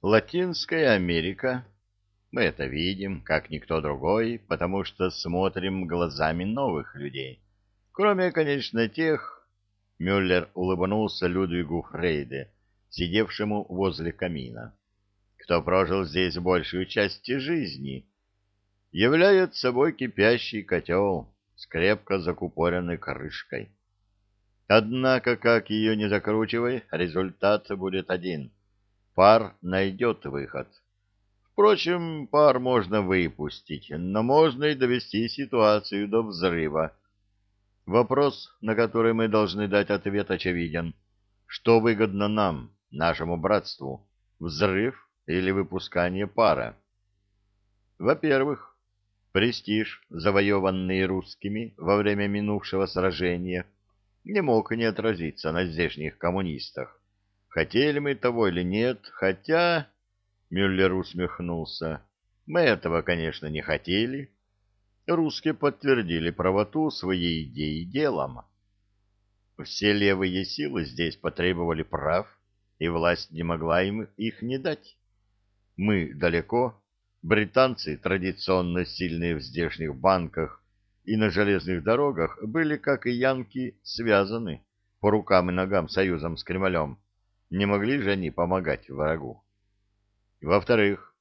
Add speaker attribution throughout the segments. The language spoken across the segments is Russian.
Speaker 1: Латинская Америка. Мы это видим, как никто другой, потому что смотрим глазами новых людей. Кроме, конечно, тех... Мюллер улыбнулся Людвигу Фрейде, сидевшему возле камина. Кто прожил здесь большую часть жизни, являет собой кипящий котел с крепко закупоренной крышкой. Однако, как ее не закручивай, результат будет один. Пар найдет выход. Впрочем, пар можно выпустить, но можно и довести ситуацию до взрыва. Вопрос, на который мы должны дать ответ, очевиден. Что выгодно нам, нашему братству, взрыв или выпускание пара? Во-первых, престиж, завоеванный русскими во время минувшего сражения – не мог не отразиться на здешних коммунистах. Хотели мы того или нет, хотя... Мюллер усмехнулся. Мы этого, конечно, не хотели. Русские подтвердили правоту своей идеи делом. Все левые силы здесь потребовали прав, и власть не могла им их не дать. Мы далеко, британцы, традиционно сильные в здешних банках, и на железных дорогах были, как и янки, связаны по рукам и ногам союзом с Кремлем. Не могли же они помогать врагу. Во-вторых,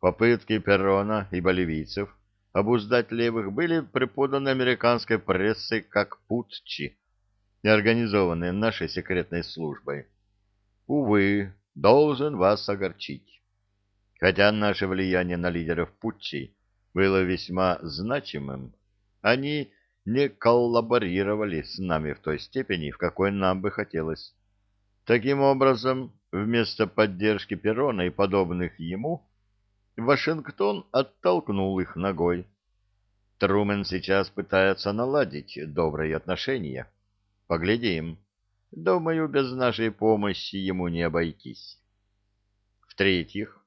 Speaker 1: попытки Перрона и боливийцев обуздать левых были преподаны американской прессой как путчи, организованные нашей секретной службой. Увы, должен вас огорчить. Хотя наше влияние на лидеров путчей было весьма значимым, они не коллаборировали с нами в той степени, в какой нам бы хотелось. Таким образом, вместо поддержки Перрона и подобных ему, Вашингтон оттолкнул их ногой. Трумен сейчас пытается наладить добрые отношения. Поглядим. Думаю, без нашей помощи ему не обойтись. В-третьих,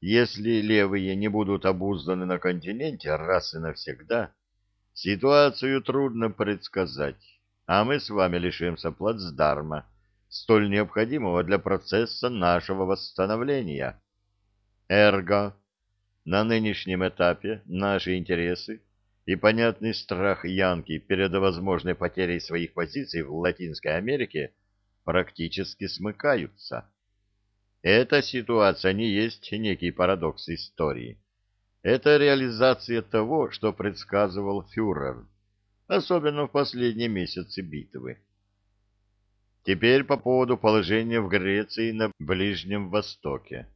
Speaker 1: если левые не будут обузданы на континенте раз и навсегда, Ситуацию трудно предсказать, а мы с вами лишимся плацдарма, столь необходимого для процесса нашего восстановления. Эрго, на нынешнем этапе наши интересы и понятный страх Янки перед возможной потерей своих позиций в Латинской Америке практически смыкаются. Эта ситуация не есть некий парадокс истории. Это реализация того, что предсказывал фюрер, особенно в последние месяцы битвы. Теперь по поводу положения в Греции на Ближнем Востоке.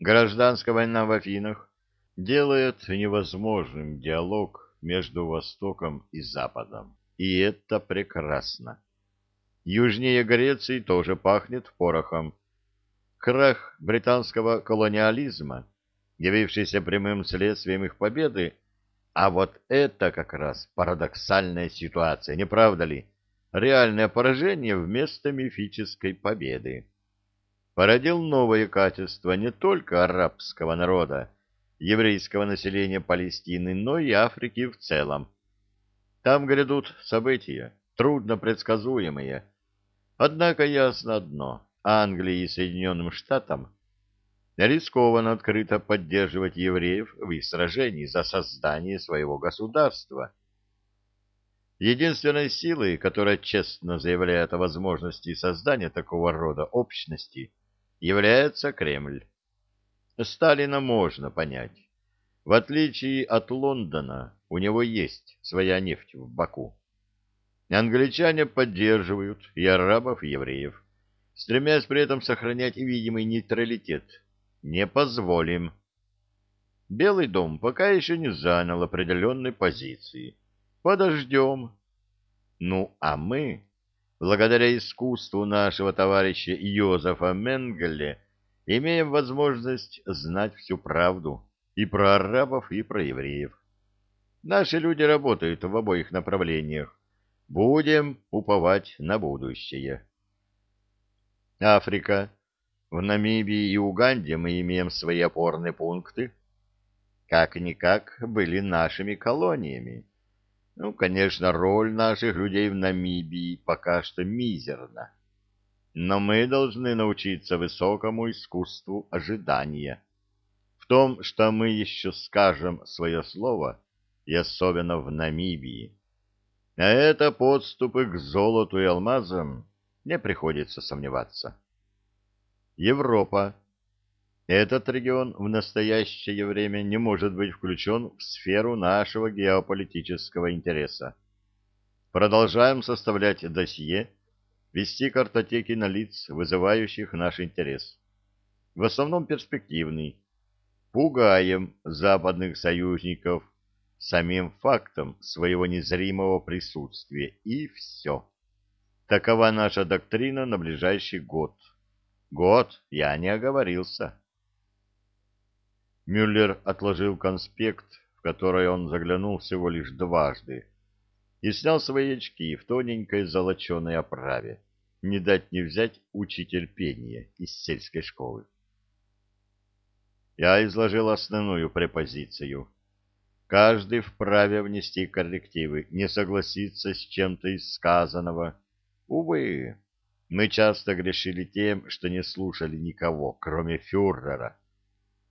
Speaker 1: Гражданская война в Афинах делает невозможным диалог между Востоком и Западом. И это прекрасно. Южнее Греции тоже пахнет порохом. Крах британского колониализма явившийся прямым следствием их победы, а вот это как раз парадоксальная ситуация, не правда ли? Реальное поражение вместо мифической победы. Породил новое качество не только арабского народа, еврейского населения Палестины, но и Африки в целом. Там грядут события, трудно предсказуемые. Однако ясно одно — Англии и Соединенным Штатам рискованно открыто поддерживать евреев в их сражении за создание своего государства. Единственной силой, которая честно заявляет о возможности создания такого рода общности, является Кремль. Сталина можно понять. В отличие от Лондона, у него есть своя нефть в Баку. Англичане поддерживают и арабов, и евреев, стремясь при этом сохранять видимый нейтралитет не позволим. Белый дом пока еще не занял определенной позиции. Подождем. Ну, а мы, благодаря искусству нашего товарища Йозефа Менгеле, имеем возможность знать всю правду и про арабов, и про евреев. Наши люди работают в обоих направлениях. Будем уповать на будущее. Африка в Намибии и Уганде мы имеем свои опорные пункты. Как-никак были нашими колониями. Ну, конечно, роль наших людей в Намибии пока что мизерна. но мы должны научиться высокому искусству ожидания. В том, что мы еще скажем свое слово, и особенно в Намибии. А это подступы к золоту и алмазам, не приходится сомневаться. Европа. Этот регион в настоящее время не может быть включен в сферу нашего геополитического интереса. Продолжаем составлять досье, вести картотеки на лиц, вызывающих наш интерес. В основном перспективный. Пугаем западных союзников самим фактом своего незримого присутствия. И все. Такова наша доктрина на ближайший год. Год, я не оговорился. Мюллер отложил конспект, в который он заглянул всего лишь дважды, и снял свои очки в тоненькой золоченой оправе. Не дать не взять учитель пения из сельской школы. Я изложил основную препозицию. Каждый вправе внести коррективы, не согласиться с чем-то из сказанного. Увы, мы часто грешили тем, что не слушали никого, кроме фюрера.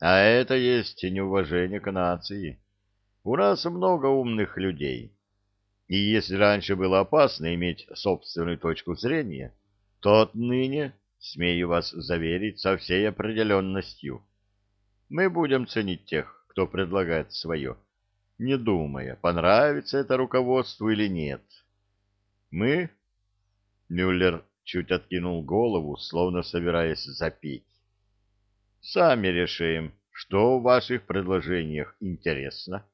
Speaker 1: А это есть неуважение к нации. У нас много умных людей. И если раньше было опасно иметь собственную точку зрения, то отныне, смею вас заверить со всей определенностью, мы будем ценить тех, кто предлагает свое, не думая, понравится это руководству или нет. Мы, Мюллер чуть откинул голову, словно собираясь запеть. Сами решим, что в ваших предложениях интересно,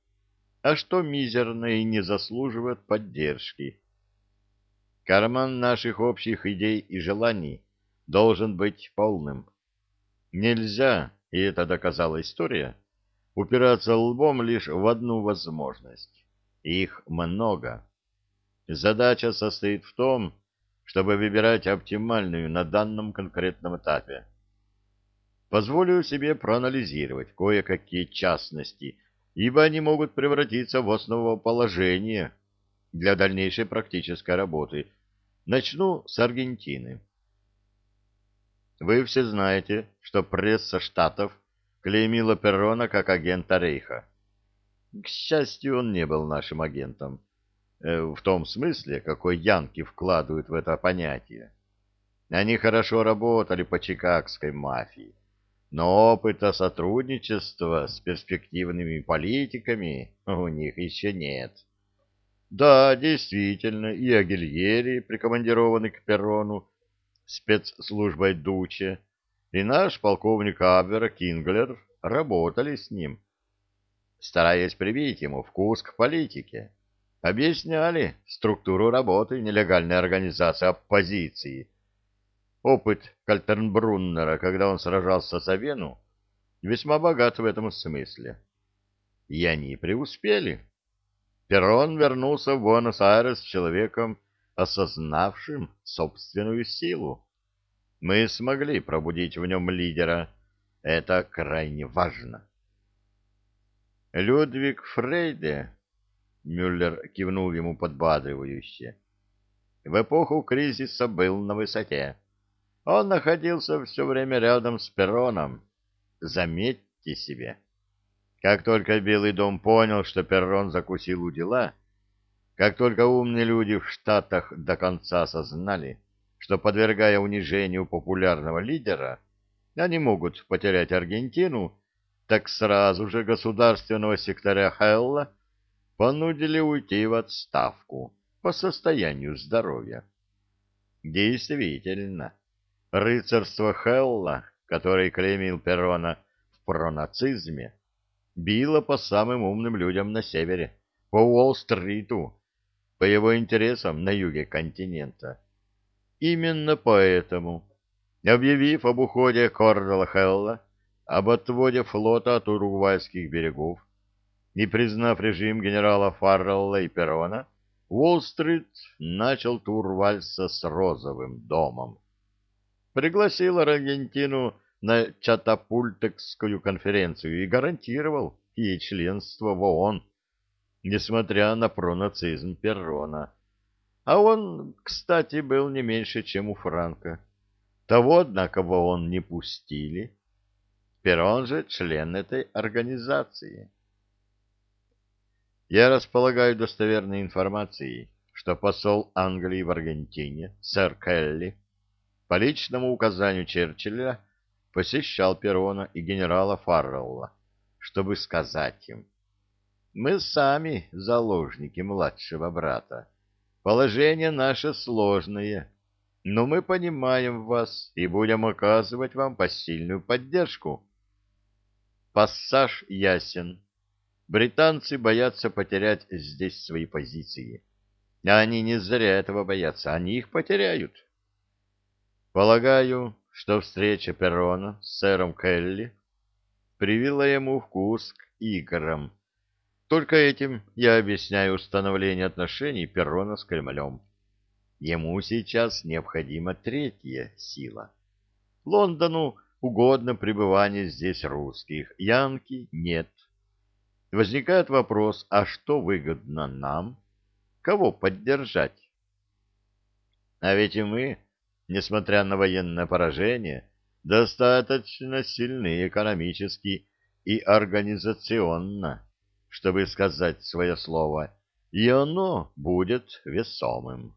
Speaker 1: а что мизерно и не заслуживает поддержки. Карман наших общих идей и желаний должен быть полным. Нельзя, и это доказала история, упираться лбом лишь в одну возможность. Их много. Задача состоит в том, чтобы выбирать оптимальную на данном конкретном этапе. Позволю себе проанализировать кое-какие частности, ибо они могут превратиться в основоположение для дальнейшей практической работы. Начну с Аргентины. Вы все знаете, что пресса Штатов клеймила Перрона как агента Рейха. К счастью, он не был нашим агентом. Э, в том смысле, какой янки вкладывают в это понятие. Они хорошо работали по чикагской мафии, но опыта сотрудничества с перспективными политиками у них еще нет. Да, действительно, и Агильери, прикомандированный к Перрону спецслужбой Дуче, и наш полковник Абвера Кинглер работали с ним, стараясь привить ему вкус к политике объясняли структуру работы нелегальной организации оппозиции. Опыт Кальтернбруннера, когда он сражался с Авену, весьма богат в этом смысле. И они преуспели. Перрон вернулся в Буэнос-Айрес человеком, осознавшим собственную силу. Мы смогли пробудить в нем лидера. Это крайне важно. Людвиг Фрейде Мюллер кивнул ему подбадривающе. В эпоху кризиса был на высоте. Он находился все время рядом с Перроном. Заметьте себе. Как только Белый дом понял, что Перрон закусил у дела, как только умные люди в Штатах до конца осознали, что, подвергая унижению популярного лидера, они могут потерять Аргентину, так сразу же государственного секретаря Хелла понудили уйти в отставку по состоянию здоровья. Действительно, рыцарство Хелла, который клеймил Перрона в пронацизме, било по самым умным людям на севере, по Уолл-стриту, по его интересам на юге континента. Именно поэтому, объявив об уходе Кордала Хелла, об отводе флота от уругвайских берегов, и признав режим генерала Фаррелла и Перона, Уолл-стрит начал тур вальса с Розовым домом. Пригласил Аргентину на Чатапультекскую конференцию и гарантировал ей членство в ООН, несмотря на пронацизм Перрона. А он, кстати, был не меньше, чем у Франка. Того, однако, он не пустили. Перрон же член этой организации. Я располагаю достоверной информацией, что посол Англии в Аргентине, сэр Келли, по личному указанию Черчилля посещал Перрона и генерала Фаррелла, чтобы сказать им, «Мы сами заложники младшего брата. Положение наше сложное, но мы понимаем вас и будем оказывать вам посильную поддержку». Пассаж ясен. Британцы боятся потерять здесь свои позиции. А они не зря этого боятся, они их потеряют. Полагаю, что встреча Перрона с сэром Келли привела ему вкус к играм. Только этим я объясняю установление отношений Перрона с Кремлем. Ему сейчас необходима третья сила. Лондону угодно пребывание здесь русских, Янки нет. Возникает вопрос, а что выгодно нам? Кого поддержать? А ведь и мы несмотря на военное поражение, достаточно сильны экономически и организационно, чтобы сказать свое слово, и оно будет весомым.